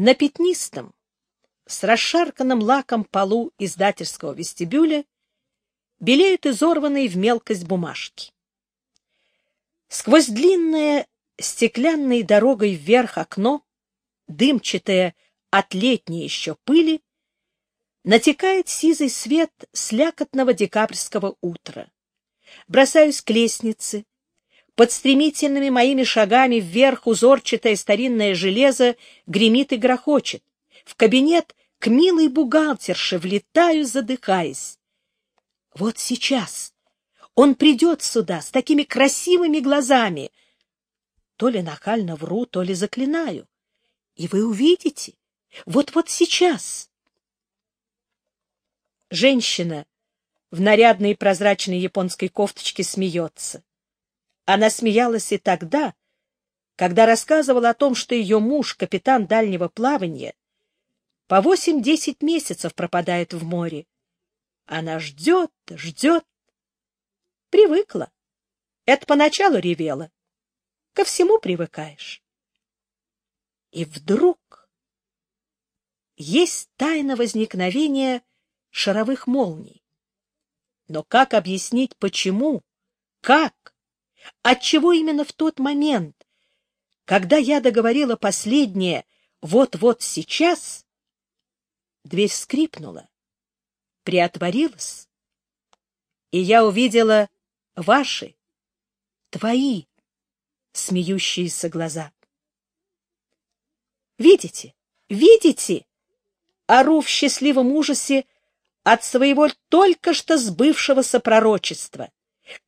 На пятнистом, с расшарканным лаком полу издательского вестибюля белеют изорванные в мелкость бумажки. Сквозь длинное стеклянной дорогой вверх окно, дымчатое от летней еще пыли, натекает сизый свет слякотного декабрьского утра. Бросаюсь к лестнице, под стремительными моими шагами вверх узорчатое старинное железо гремит и грохочет. В кабинет к милой бухгалтерше влетаю, задыхаясь. Вот сейчас он придет сюда с такими красивыми глазами. То ли нахально вру, то ли заклинаю. И вы увидите. Вот-вот сейчас. Женщина в нарядной прозрачной японской кофточке смеется. Она смеялась и тогда, когда рассказывала о том, что ее муж, капитан дальнего плавания, по восемь-десять месяцев пропадает в море. Она ждет, ждет. Привыкла. Это поначалу ревела. Ко всему привыкаешь. И вдруг есть тайна возникновения шаровых молний. Но как объяснить, почему, как Отчего именно в тот момент, когда я договорила последнее «вот-вот сейчас», дверь скрипнула, приотворилась, и я увидела ваши, твои, смеющиеся глаза. Видите, видите, ору в счастливом ужасе от своего только что сбывшегося пророчества.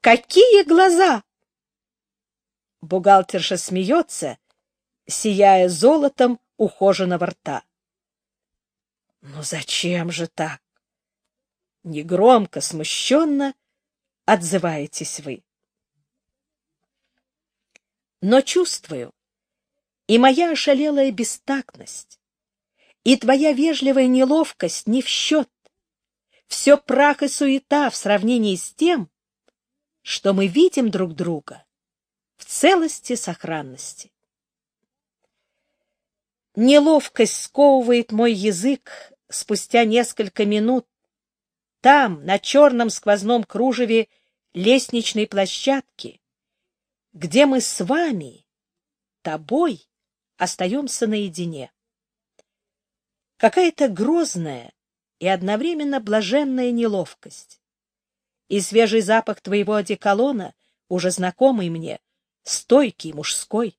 Какие глаза! Бухгалтерша смеется, сияя золотом ухоженного рта. Ну зачем же так? Негромко, смущенно отзываетесь вы. Но чувствую, и моя ошалелая бестактность, и твоя вежливая неловкость не в счет. Все прах и суета в сравнении с тем, что мы видим друг друга в целости сохранности. Неловкость сковывает мой язык спустя несколько минут. Там, на черном сквозном кружеве лестничной площадки, где мы с вами, тобой, остаемся наедине. Какая-то грозная и одновременно блаженная неловкость. И свежий запах твоего одеколона, уже знакомый мне, стойкий, мужской.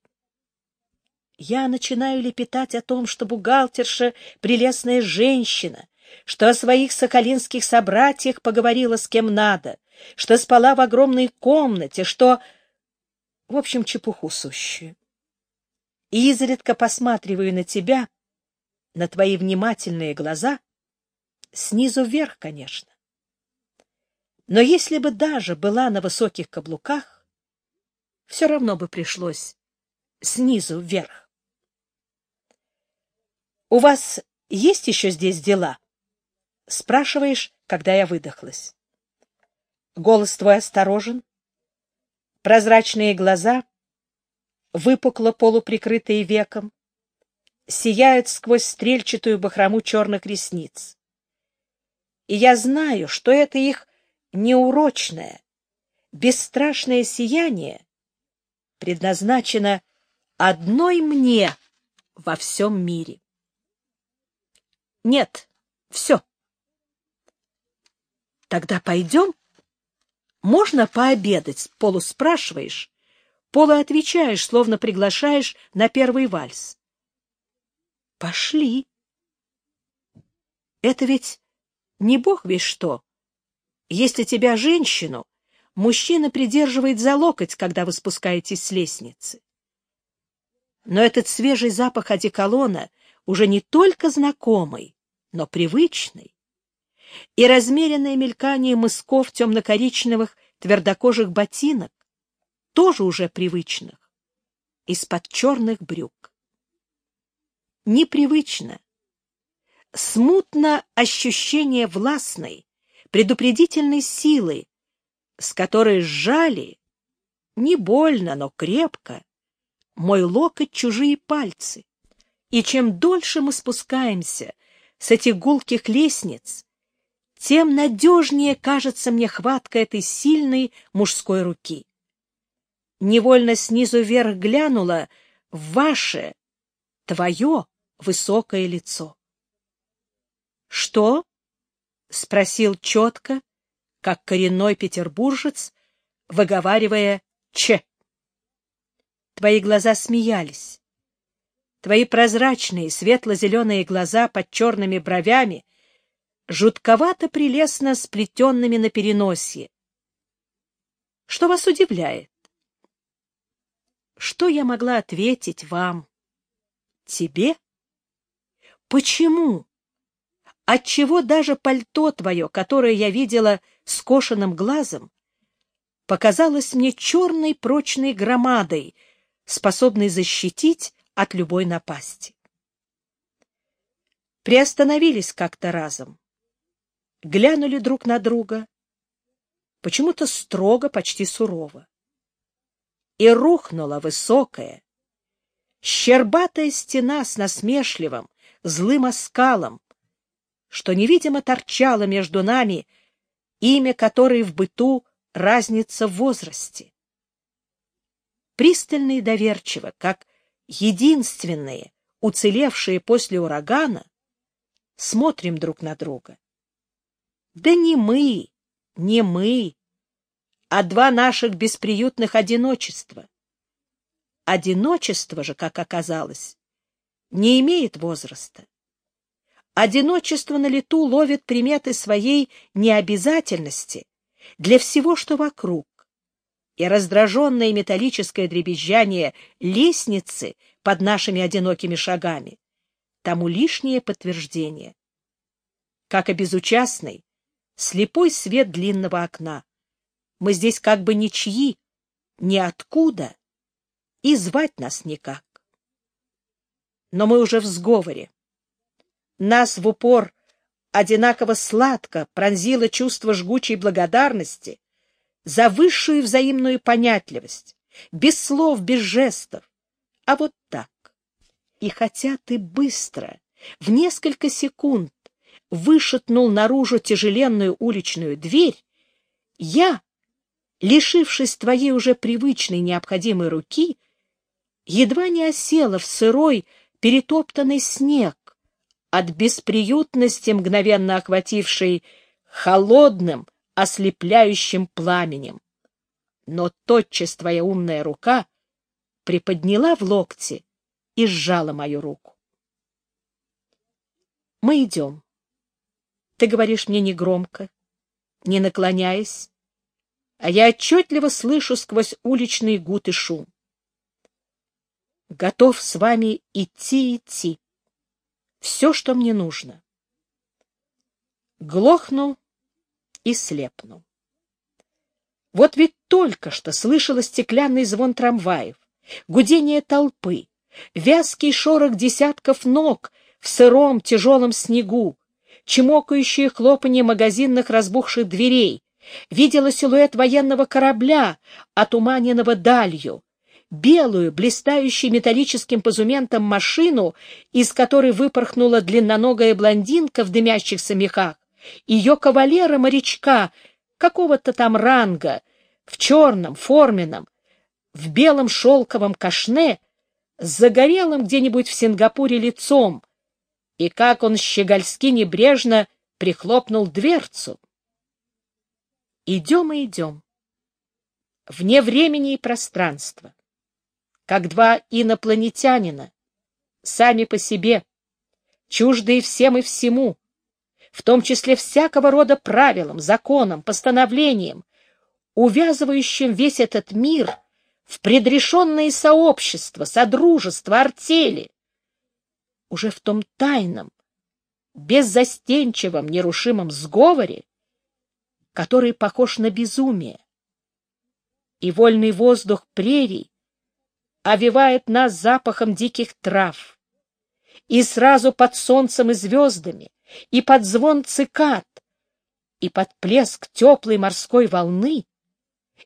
Я начинаю лепетать о том, что бухгалтерша — прелестная женщина, что о своих соколинских собратьях поговорила с кем надо, что спала в огромной комнате, что... В общем, чепуху сущую. И изредка посматриваю на тебя, на твои внимательные глаза, снизу вверх, конечно. Но если бы даже была на высоких каблуках, все равно бы пришлось снизу вверх. «У вас есть еще здесь дела?» — спрашиваешь, когда я выдохлась. Голос твой осторожен, прозрачные глаза, выпукло полуприкрытые веком, сияют сквозь стрельчатую бахрому черных ресниц. И я знаю, что это их неурочное, бесстрашное сияние предназначена одной мне во всем мире. Нет, все. Тогда пойдем? Можно пообедать, полуспрашиваешь, полуотвечаешь, словно приглашаешь на первый вальс. Пошли. Это ведь не бог весь что. Если тебя, женщину, мужчина придерживает за локоть, когда вы спускаетесь с лестницы. Но этот свежий запах одеколона уже не только знакомый, но привычный. И размеренное мелькание мысков темно-коричневых твердокожих ботинок тоже уже привычных, из-под черных брюк. Непривычно, смутно ощущение властной, предупредительной силы, с которой сжали, не больно, но крепко, мой локоть чужие пальцы. И чем дольше мы спускаемся с этих гулких лестниц, тем надежнее кажется мне хватка этой сильной мужской руки. Невольно снизу вверх глянула в ваше, твое высокое лицо. — Что? — спросил четко, как коренной петербуржец, выговаривая «Ч». Твои глаза смеялись. Твои прозрачные светло-зеленые глаза под черными бровями, жутковато прелестно сплетенными на переносье. Что вас удивляет? Что я могла ответить вам? Тебе? Почему? Отчего даже пальто твое, которое я видела скошенным глазом, показалось мне черной прочной громадой, способной защитить от любой напасти. Приостановились как-то разом, глянули друг на друга, почему-то строго, почти сурово. И рухнула высокая, щербатая стена с насмешливым, злым оскалом, что невидимо торчало между нами, имя которой в быту разница в возрасте. Пристально и доверчиво, как единственные, уцелевшие после урагана, смотрим друг на друга. Да не мы, не мы, а два наших бесприютных одиночества. Одиночество же, как оказалось, не имеет возраста. Одиночество на лету ловит приметы своей необязательности для всего, что вокруг, и раздраженное металлическое дребезжание лестницы под нашими одинокими шагами тому лишнее подтверждение. Как и безучастный, слепой свет длинного окна. Мы здесь как бы ничьи, ниоткуда, и звать нас никак. Но мы уже в сговоре. Нас в упор одинаково сладко пронзило чувство жгучей благодарности за высшую взаимную понятливость, без слов, без жестов, а вот так. И хотя ты быстро, в несколько секунд, вышатнул наружу тяжеленную уличную дверь, я, лишившись твоей уже привычной необходимой руки, едва не осела в сырой, перетоптанный снег, от бесприютности, мгновенно охватившей холодным, ослепляющим пламенем. Но тотчас твоя умная рука приподняла в локте и сжала мою руку. Мы идем. Ты говоришь мне негромко, не наклоняясь, а я отчетливо слышу сквозь уличный гут и шум. Готов с вами идти-идти все, что мне нужно. Глохну и слепну. Вот ведь только что слышала стеклянный звон трамваев, гудение толпы, вязкий шорох десятков ног в сыром тяжелом снегу, чмокающее хлопанье магазинных разбухших дверей, видела силуэт военного корабля, отуманенного далью, белую, блистающую металлическим позументом машину, из которой выпорхнула длинноногая блондинка в дымящихся мехах, ее кавалера-морячка какого-то там ранга, в черном, форменном, в белом шелковом кашне, с загорелым где-нибудь в Сингапуре лицом, и как он щегольски небрежно прихлопнул дверцу. Идем и идем. Вне времени и пространства как два инопланетянина, сами по себе, чуждые всем и всему, в том числе всякого рода правилам, законам, постановлениям, увязывающим весь этот мир в предрешенные сообщества, содружества, артели, уже в том тайном, беззастенчивом, нерушимом сговоре, который похож на безумие. И вольный воздух прерий овивает нас запахом диких трав. И сразу под солнцем и звездами, и под звон цикад, и под плеск теплой морской волны,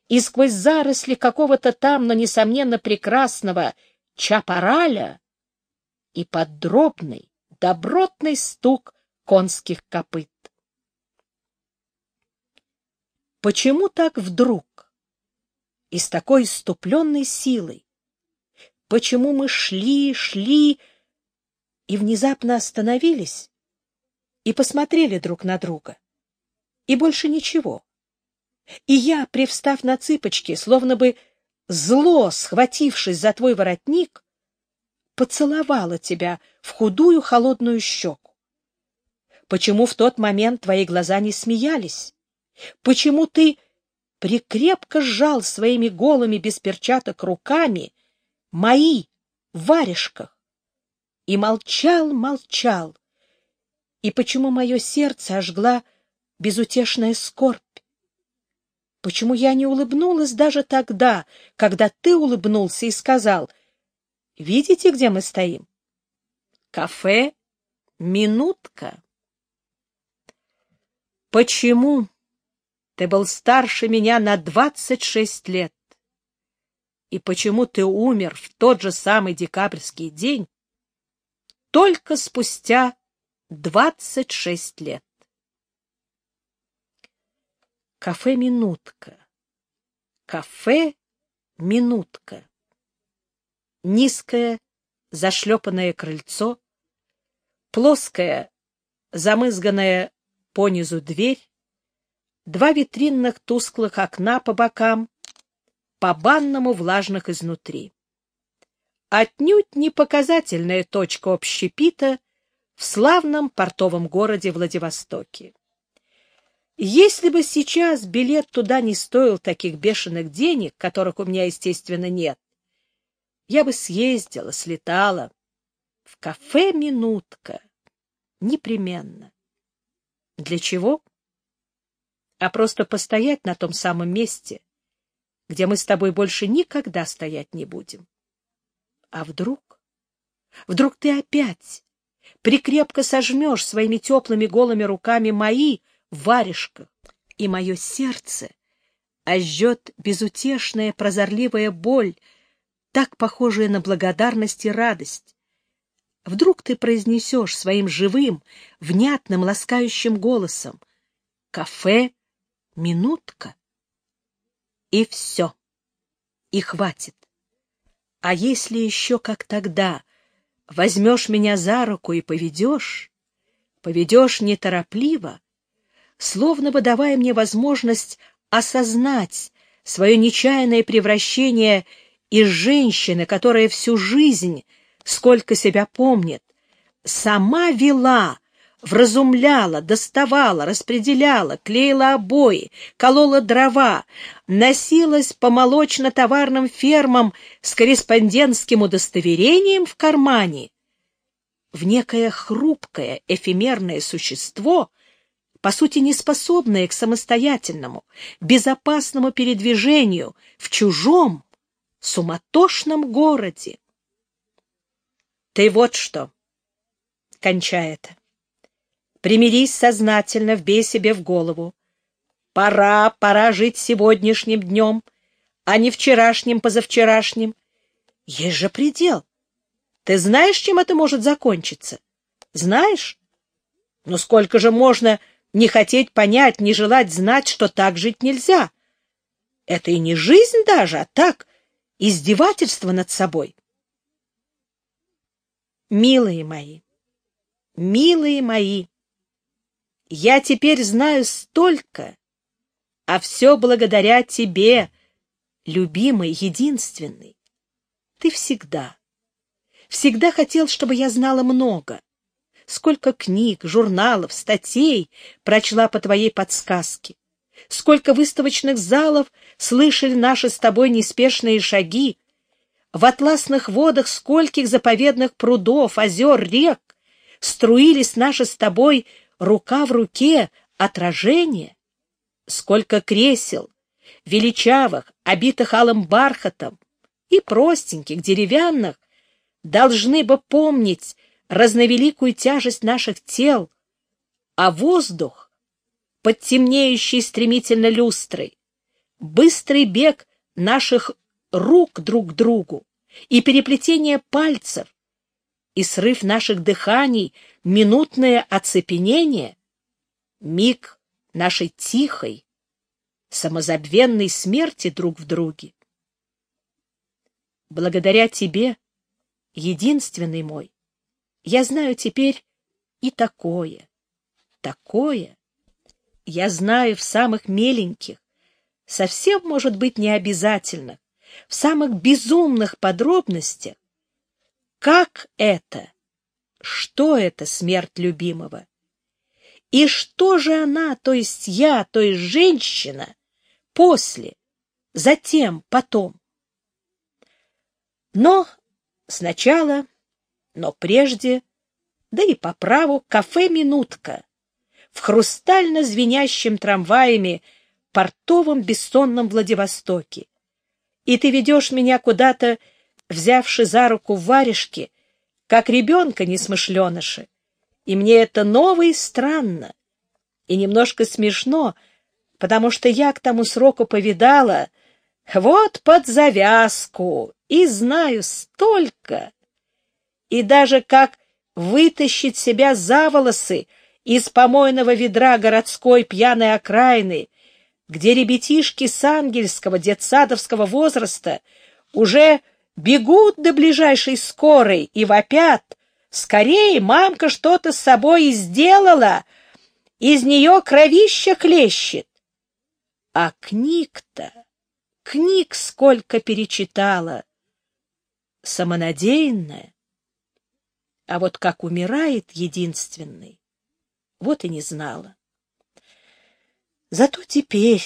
и сквозь заросли какого-то там, но, несомненно, прекрасного чапараля, и подробный, добротный стук конских копыт. Почему так вдруг и с такой иступленной силой? Почему мы шли, шли и внезапно остановились и посмотрели друг на друга? И больше ничего. И я, привстав на цыпочки, словно бы зло схватившись за твой воротник, поцеловала тебя в худую холодную щеку. Почему в тот момент твои глаза не смеялись? Почему ты прикрепко сжал своими голыми без перчаток руками мои в варежках и молчал, молчал? И почему мое сердце ожгла безутешная скорбь? Почему я не улыбнулась даже тогда, когда ты улыбнулся и сказал, «Видите, где мы стоим?» «Кафе «Минутка». Почему ты был старше меня на двадцать шесть лет? И почему ты умер в тот же самый декабрьский день, только спустя двадцать шесть лет? Кафе «Минутка». Кафе «Минутка». Низкое, зашлепанное крыльцо, плоская, замызганная понизу дверь, два витринных тусклых окна по бокам, по банному влажных изнутри. Отнюдь не показательная точка общепита в славном портовом городе Владивостоке. Если бы сейчас билет туда не стоил таких бешеных денег, которых у меня, естественно, нет, я бы съездила, слетала. В кафе «Минутка». Непременно. Для чего? А просто постоять на том самом месте, где мы с тобой больше никогда стоять не будем. А вдруг? Вдруг ты опять прикрепко сожмешь своими теплыми голыми руками мои, в варежках, и мое сердце ожжет безутешная прозорливая боль, так похожая на благодарность и радость. Вдруг ты произнесешь своим живым, внятным, ласкающим голосом «Кафе, минутка» и все, и хватит. А если еще, как тогда, возьмешь меня за руку и поведешь, поведешь неторопливо, словно бы давая мне возможность осознать свое нечаянное превращение из женщины, которая всю жизнь, сколько себя помнит, сама вела, вразумляла, доставала, распределяла, клеила обои, колола дрова, носилась по молочно-товарным фермам с корреспондентским удостоверением в кармане, в некое хрупкое, эфемерное существо, по сути неспособные к самостоятельному, безопасному передвижению в чужом, суматошном городе. Ты вот что, кончай это. Примирись сознательно, вбей себе в голову. Пора, пора жить сегодняшним днем, а не вчерашним, позавчерашним. Есть же предел. Ты знаешь, чем это может закончиться? Знаешь? Ну сколько же можно не хотеть понять, не желать знать, что так жить нельзя. Это и не жизнь даже, а так, издевательство над собой. Милые мои, милые мои, я теперь знаю столько, а все благодаря тебе, любимый, единственный. Ты всегда, всегда хотел, чтобы я знала много. Сколько книг, журналов, статей прочла по твоей подсказке, сколько выставочных залов слышали наши с тобой неспешные шаги, в атласных водах скольких заповедных прудов, озер, рек струились наши с тобой рука в руке отражения, сколько кресел, величавых, обитых алым бархатом, и простеньких, деревянных, должны бы помнить разновеликую тяжесть наших тел, а воздух, под темнеющей стремительно люстрой, быстрый бег наших рук друг к другу и переплетение пальцев, и срыв наших дыханий, минутное оцепенение, миг нашей тихой, самозабвенной смерти друг в друге. Благодаря тебе, единственный мой, я знаю теперь и такое, такое. Я знаю в самых меленьких, совсем, может быть, не обязательных, в самых безумных подробностях, как это, что это смерть любимого, и что же она, то есть я, то есть женщина, после, затем, потом. Но сначала, но прежде, да и по праву, кафе «Минутка» в хрустально звенящем трамваями портовом бессонном Владивостоке. И ты ведешь меня куда-то, взявши за руку в варежке, как ребенка несмышленыша. И мне это ново и странно, и немножко смешно, потому что я к тому сроку повидала, вот под завязку, и знаю столько. И даже как вытащить себя за волосы из помойного ведра городской пьяной окраины, где ребятишки с ангельского детсадовского возраста уже бегут до ближайшей скорой и вопят. Скорее, мамка что-то с собой и сделала. Из нее кровища хлещет. А книг-то, книг сколько перечитала. Самонадеянная. А вот как умирает единственный, вот и не знала. Зато теперь,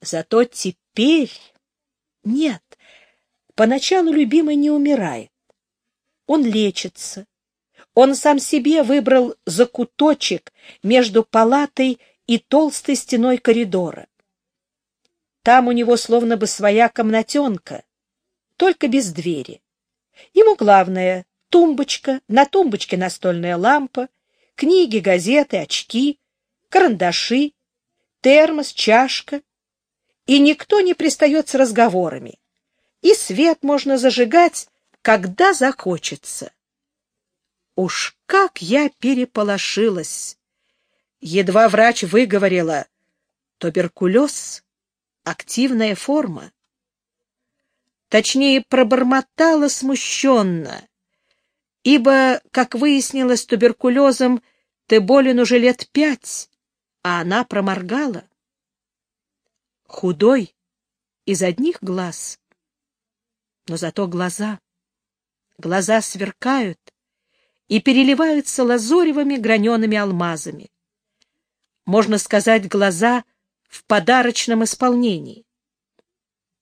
зато теперь... Нет, поначалу любимый не умирает. Он лечится. Он сам себе выбрал закуточек между палатой и толстой стеной коридора. Там у него словно бы своя комнатенка, только без двери. Ему главное — тумбочка, на тумбочке настольная лампа, книги, газеты, очки, карандаши, термос, чашка. И никто не пристает с разговорами. И свет можно зажигать, когда захочется. Уж как я переполошилась! Едва врач выговорила «туберкулез» — активная форма. Точнее, пробормотала смущенно, ибо, как выяснилось, туберкулезом ты болен уже лет пять, а она проморгала. Худой, из одних глаз, но зато глаза. Глаза сверкают и переливаются лазоревыми гранеными алмазами можно сказать, глаза в подарочном исполнении.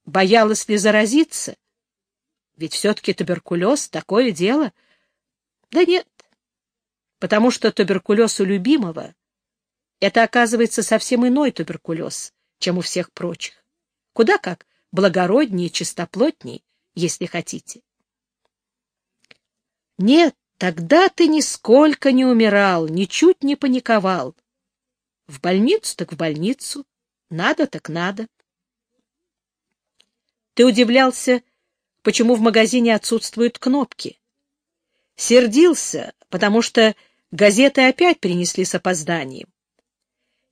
Боялась ли заразиться? Ведь все-таки туберкулез — такое дело. Да нет, потому что туберкулез у любимого — это, оказывается, совсем иной туберкулез, чем у всех прочих. Куда как благороднее, чистоплотней, если хотите. Нет, тогда ты нисколько не умирал, ничуть не паниковал. В больницу так в больницу. Надо так надо. Ты удивлялся, почему в магазине отсутствуют кнопки. Сердился, потому что газеты опять принесли с опозданием.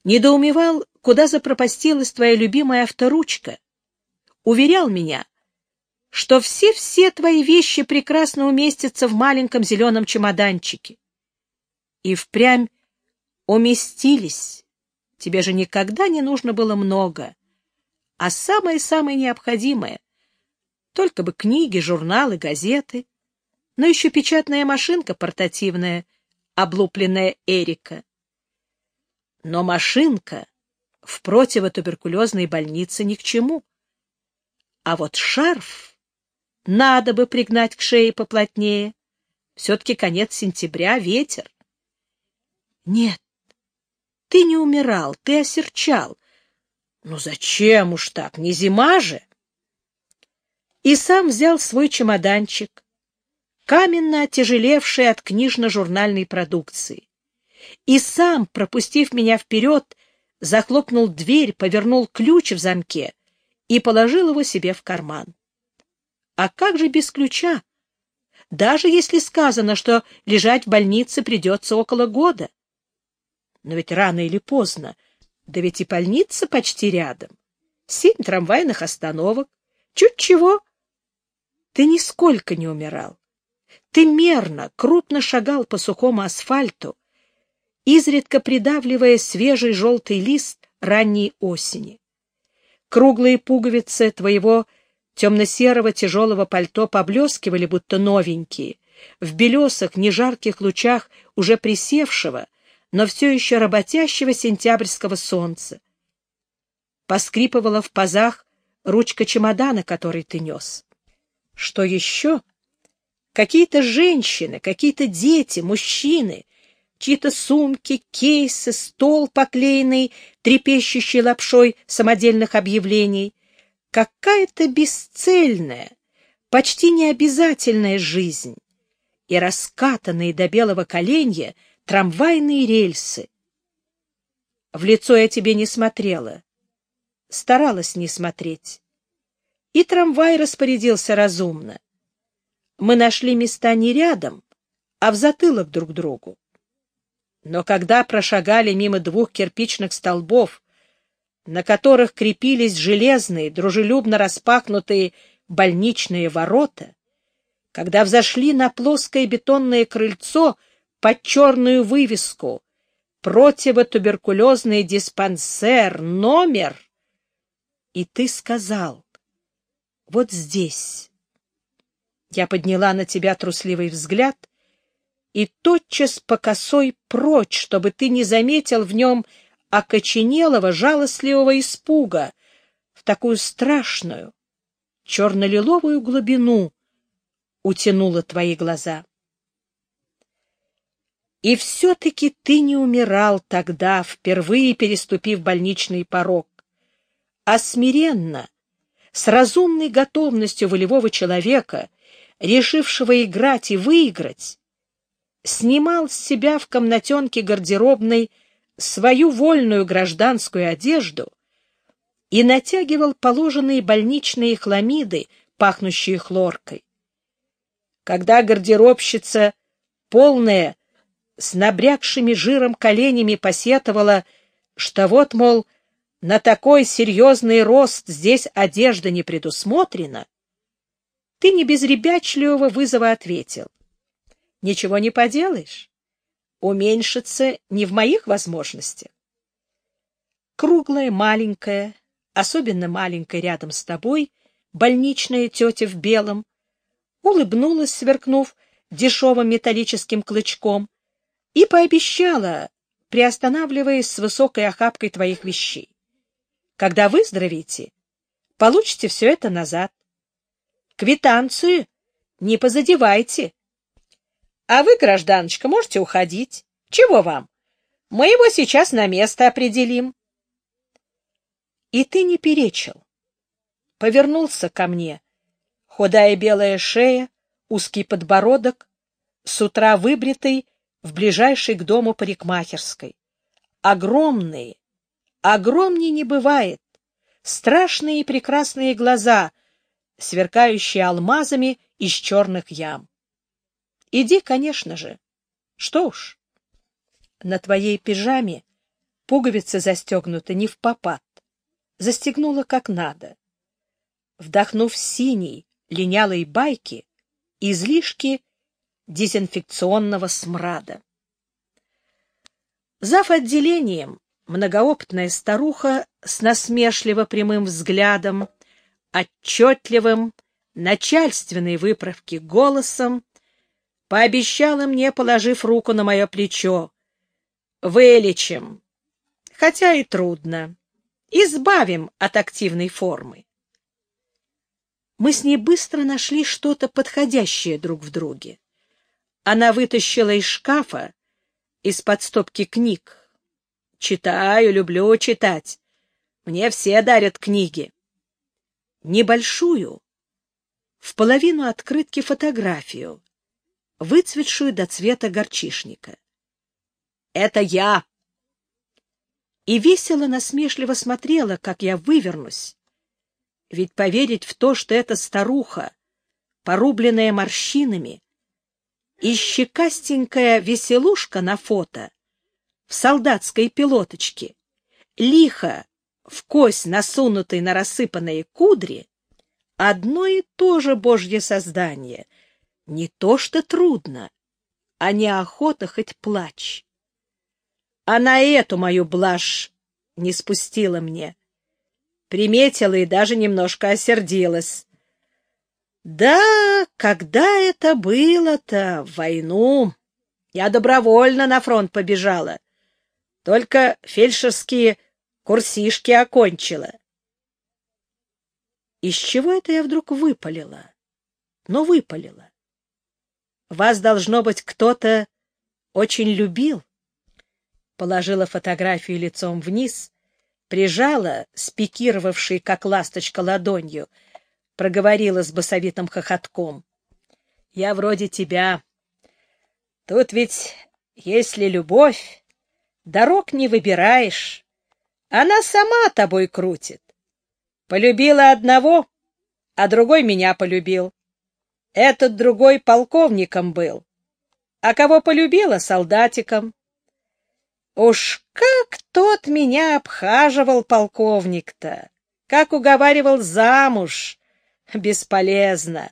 Недоумевал, куда запропастилась твоя любимая авторучка. Уверял меня, что все-все твои вещи прекрасно уместятся в маленьком зеленом чемоданчике. И впрямь уместились Тебе же никогда не нужно было много, а самое-самое необходимое. Только бы книги, журналы, газеты, но еще печатная машинка портативная, облупленная Эрика. Но машинка в противотуберкулезной больнице ни к чему. А вот шарф надо бы пригнать к шее поплотнее. Все-таки конец сентября, ветер. Нет, ты не умирал, ты осерчал. Ну зачем уж так, не зима же? И сам взял свой чемоданчик, каменно отяжелевший от книжно-журнальной продукции. И сам, пропустив меня вперед, захлопнул дверь, повернул ключ в замке и положил его себе в карман. А как же без ключа? даже если сказано, что лежать в больнице придется около года. Но ведь рано или поздно, да ведь и больница почти рядом. Семь трамвайных остановок. Чуть чего. Ты нисколько не умирал. Ты мерно, крупно шагал по сухому асфальту, изредка придавливая свежий желтый лист ранней осени. Круглые пуговицы твоего темно-серого тяжелого пальто поблескивали, будто новенькие, в белесых, нежарких лучах уже присевшего, но все еще работящего сентябрьского солнца. Поскрипывала в пазах ручка чемодана, который ты нес. Что еще? Какие-то женщины, какие-то дети, мужчины, чьи-то сумки, кейсы, стол, поклеенный трепещущей лапшой самодельных объявлений. Какая-то бесцельная, почти необязательная жизнь и раскатанные до белого коленя трамвайные рельсы. В лицо я тебе не смотрела, старалась не смотреть. И трамвай распорядился разумно. Мы нашли места не рядом, а в затылок друг другу. Но когда прошагали мимо двух кирпичных столбов, на которых крепились железные, дружелюбно распахнутые больничные ворота, когда взошли на плоское бетонное крыльцо под черную вывеску «Противотуберкулезный диспансер, номер», и ты сказал «Вот здесь». Я подняла на тебя трусливый взгляд и тотчас по косой прочь, чтобы ты не заметил в нем окоченелого, жалостливого испуга, в такую страшную, черно-лиловую глубину утянула твои глаза. И все-таки ты не умирал тогда, впервые переступив больничный порог, а смиренно, с разумной готовностью волевого человека, решившего играть и выиграть, снимал с себя в комнатенке гардеробной свою вольную гражданскую одежду и натягивал положенные больничные хламиды, пахнущие хлоркой. Когда гардеробщица, полная, с набрякшими жиром коленями посетовала, что вот, мол, на такой серьезный рост здесь одежда не предусмотрена, ты не без ребячливого вызова ответил. Ничего не поделаешь. Уменьшиться не в моих возможностях. Круглая, маленькая, особенно маленькая рядом с тобой, больничная тетя в белом, улыбнулась, сверкнув дешевым металлическим клычком, и пообещала, приостанавливаясь с высокой охапкой твоих вещей. Когда выздоровеете, получите все это назад. Квитанцию не позадевайте. А вы, гражданочка, можете уходить. Чего вам? Мы его сейчас на место определим. И ты не перечил. Повернулся ко мне. Худая белая шея, узкий подбородок, с утра выбритый в ближайшей к дому парикмахерской. Огромные, огромнее не бывает, страшные и прекрасные глаза, сверкающие алмазами из черных ям. Иди, конечно же. Что уж, на твоей пижаме пуговицы застегнуты не в попад. Застегнула как надо. Вдохнув синий, линялой байки, излишки дезинфекционного смрада. Зав. отделением, многоопытная старуха с насмешливо прямым взглядом, отчетливым, начальственной выправки голосом, пообещала мне, положив руку на мое плечо. Вылечим, хотя и трудно. Избавим от активной формы. Мы с ней быстро нашли что-то подходящее друг в друге. Она вытащила из шкафа, из-под стопки книг. Читаю, люблю читать. Мне все дарят книги. Небольшую, в половину открытки фотографию, выцветшую до цвета горчишника. «Это я!» И весело насмешливо смотрела, как я вывернусь. Ведь поверить в то, что эта старуха, порубленная морщинами, и щекастенькая веселушка на фото в солдатской пилоточке, лихо в кость насунутой на рассыпанные кудри, одно и то же божье создание. Не то что трудно, а неохота хоть плачь. Она эту мою блажь не спустила мне. Приметила и даже немножко осердилась. Да, когда это было-то, в войну? Я добровольно на фронт побежала. Только фельдшерские курсишки окончила. Из чего это я вдруг выпалила? Но выпалила. Вас, должно быть, кто-то очень любил. Положила фотографию лицом вниз, прижала, спикировавшей, как ласточка, ладонью, проговорила с басовитым хохотком. — Я вроде тебя. Тут ведь, если любовь, дорог не выбираешь. Она сама тобой крутит. Полюбила одного, а другой меня полюбил. Этот другой полковником был, а кого полюбила — солдатиком. Уж как тот меня обхаживал, полковник-то, как уговаривал замуж, бесполезно.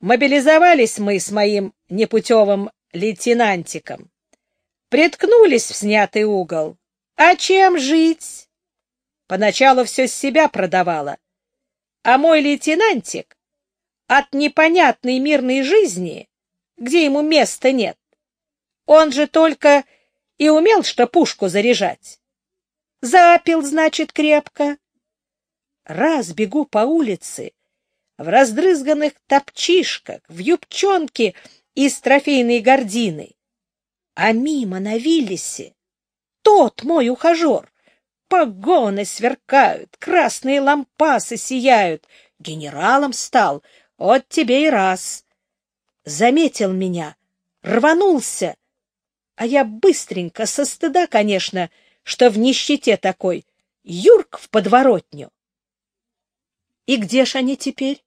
Мобилизовались мы с моим непутевым лейтенантиком. Приткнулись в снятый угол. А чем жить? Поначалу все с себя продавала. А мой лейтенантик от непонятной мирной жизни, где ему места нет, он же только и умел что пушку заряжать. Запил, значит, крепко раз бегу по улице, в раздрызганных топчишках, в юбчонке из трофейной гордины, а мимо на Виллисе тот мой ухажер. Погоны сверкают, красные лампасы сияют. Генералом стал, вот тебе и раз. Заметил меня, рванулся, а я быстренько, со стыда, конечно, что в нищете такой, юрк в подворотню. И где ж они теперь?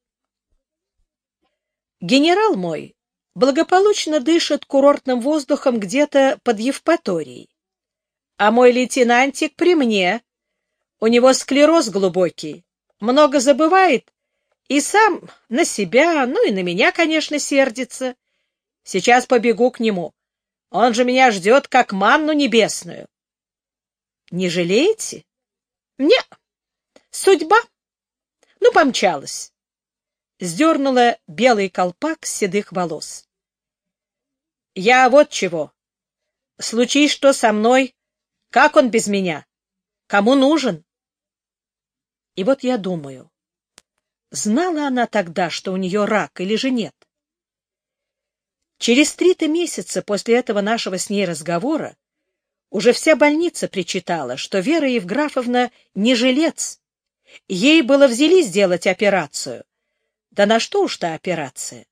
Генерал мой благополучно дышит курортным воздухом где-то под Евпаторией. А мой лейтенантик при мне. У него склероз глубокий, много забывает и сам на себя, ну и на меня, конечно, сердится. Сейчас побегу к нему. Он же меня ждет, как манну небесную. Не жалеете? Не. Судьба. Ну, помчалась. Сдернула белый колпак седых волос. Я вот чего. Случись что со мной, как он без меня? Кому нужен? И вот я думаю, знала она тогда, что у нее рак или же нет? Через три-то месяца после этого нашего с ней разговора уже вся больница причитала, что Вера Евграфовна не жилец, Ей было взялись сделать операцию. Да на что уж та операция?